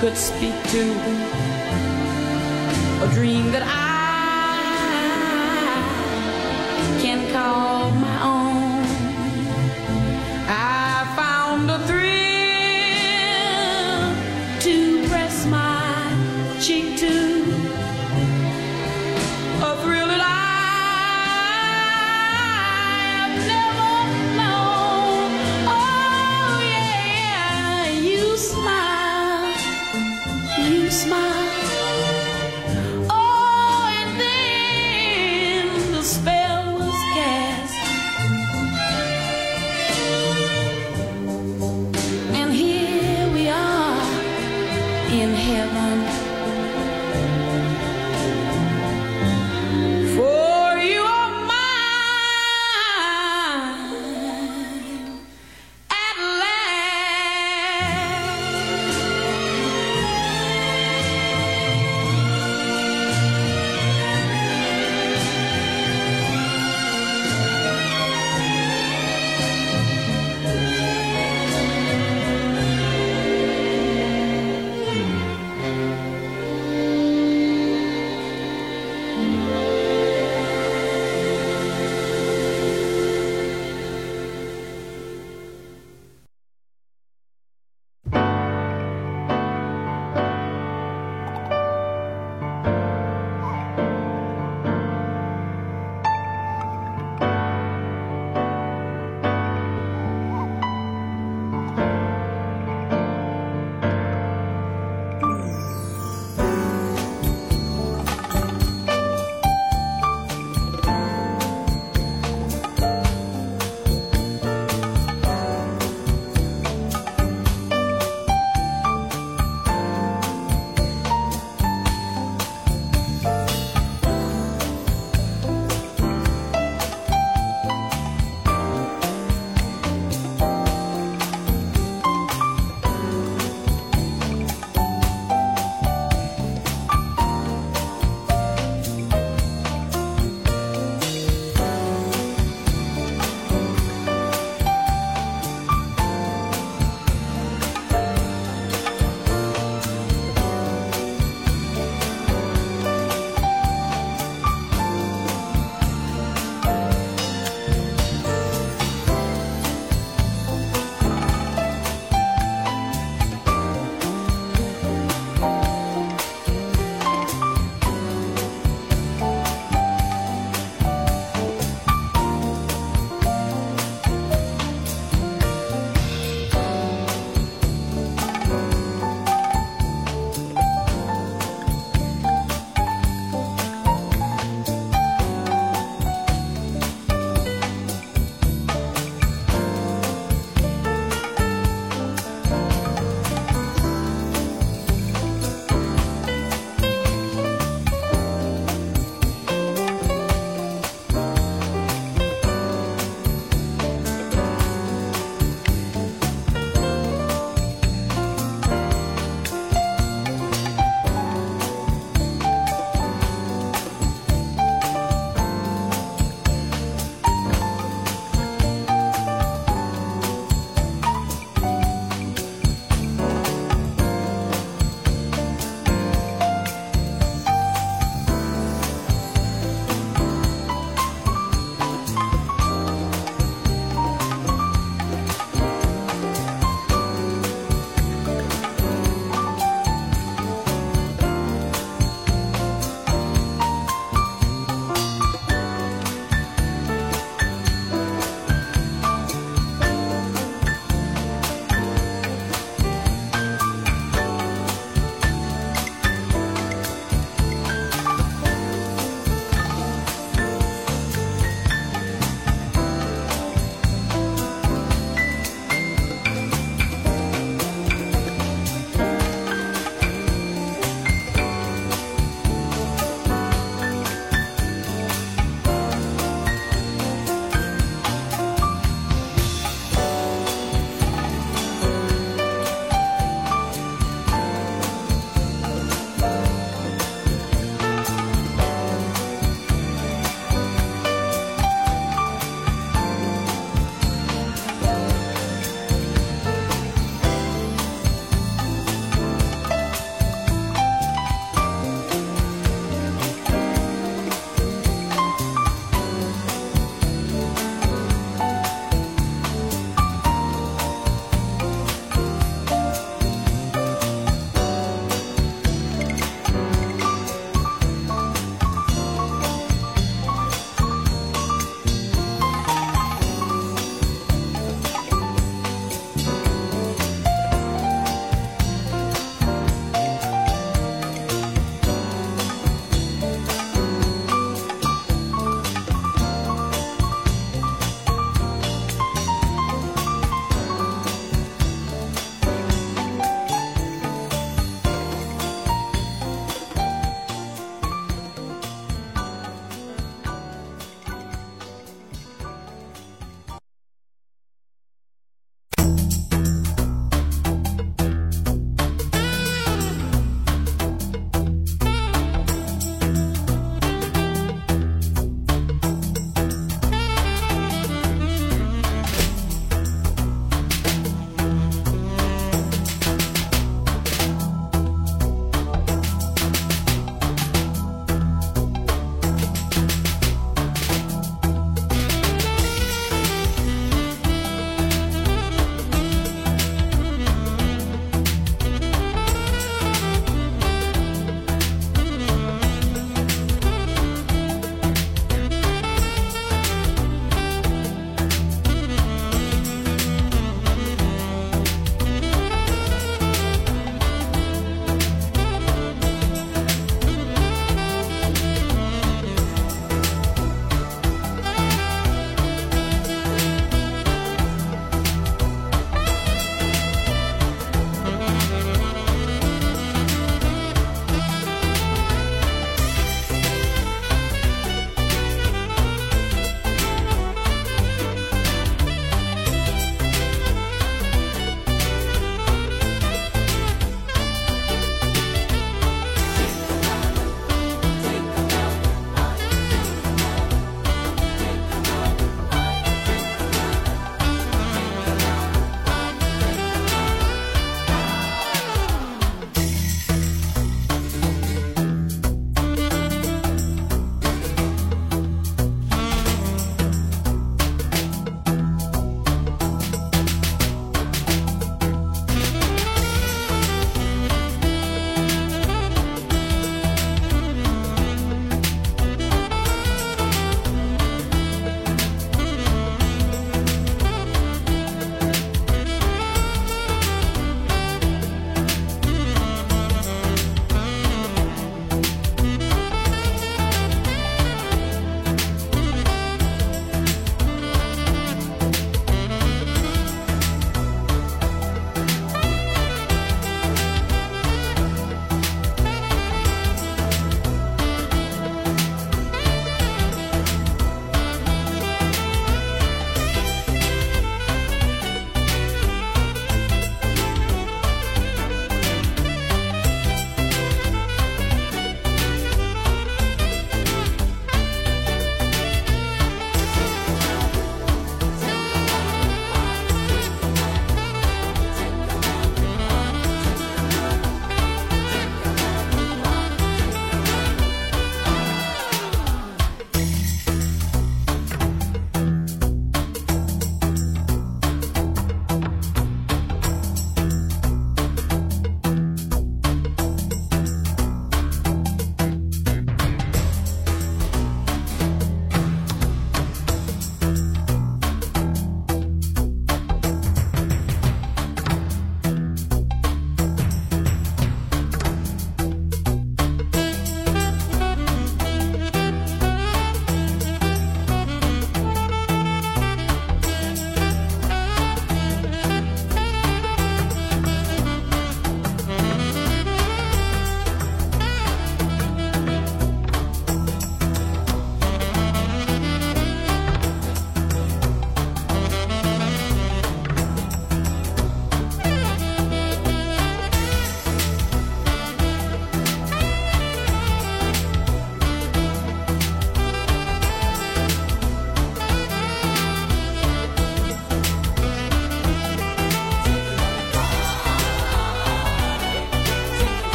could speak to a dream that I can call my own.